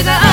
with the